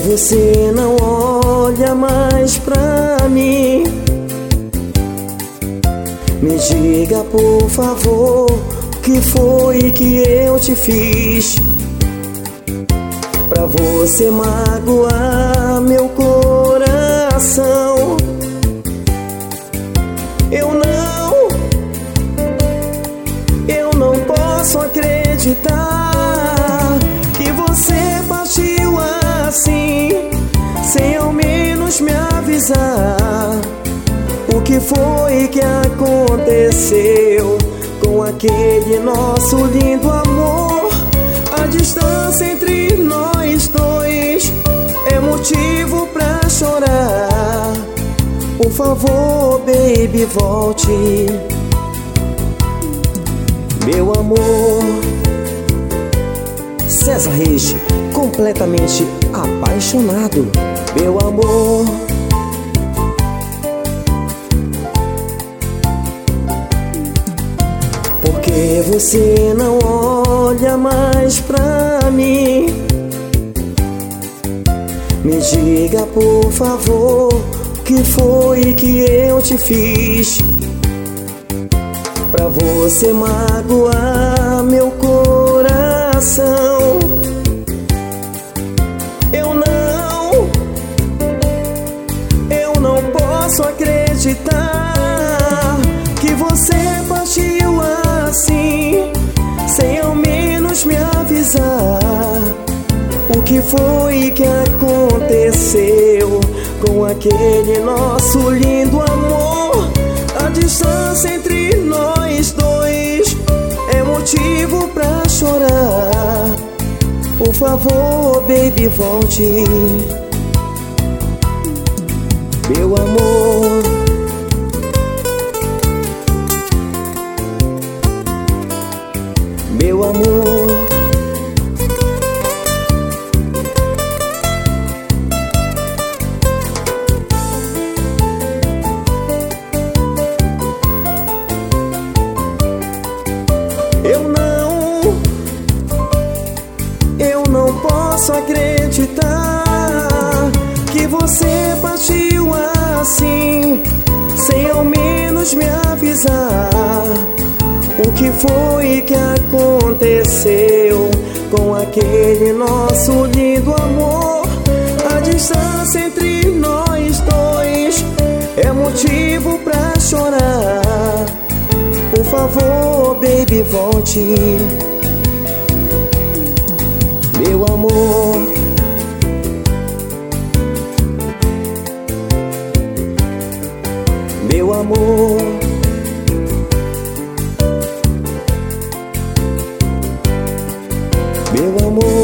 você não olha mais pra mim? Me diga por favor, o que foi que eu te fiz? Pra você magoar meu coração Eu não, eu não posso acreditar O que foi que aconteceu Com aquele nosso lindo amor? A distância entre nós dois É motivo pra chorar. Por favor, baby, volte. Meu amor. César Reis, completamente apaixonado. Meu amor Você não olha mais pra mim. Me diga por favor O que foi que eu te fiz? Pra você magoar que foi que aconteceu Com aquele nosso lindo amor? A distância entre nós dois É motivo pra chorar. Por favor, baby, volte. Meu amor posso acreditar que você partiu assim, sem ao menos me avisar. O que foi que aconteceu com aquele nosso lindo amor? A distância entre nós dois é motivo pra chorar. Por favor, baby, volte meu amor. Meu amor, meu amor.